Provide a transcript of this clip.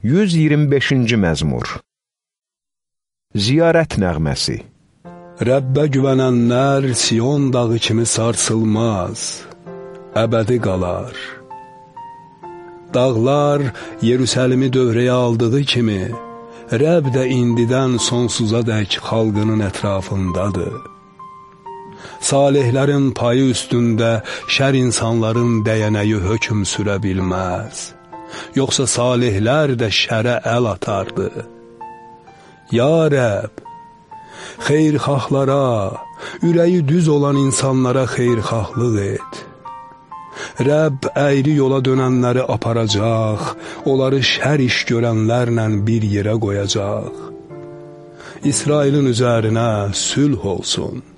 125-ci məzmur Ziyarət nəğməsi Rəbbə güvənənlər Siyon dağı kimi sarsılmaz, əbədi qalar. Dağlar Yerusəlimi dövrəyə aldığı kimi, Rəbb də indidən sonsuza dək xalqının ətrafındadır. Salihlərin payı üstündə şər insanların dəyənəyi hökm sürə bilməz yoxsa salihlər də şərə əl atardı. Ya Rəb, xeyrxahlara, ürəyi düz olan insanlara xeyrxahlıq et. Rəbb əyri yola dönənləri aparacaq, onları şər iş görənlərlə bir yerə qoyacaq. İsrailin üzərinə sülh olsun.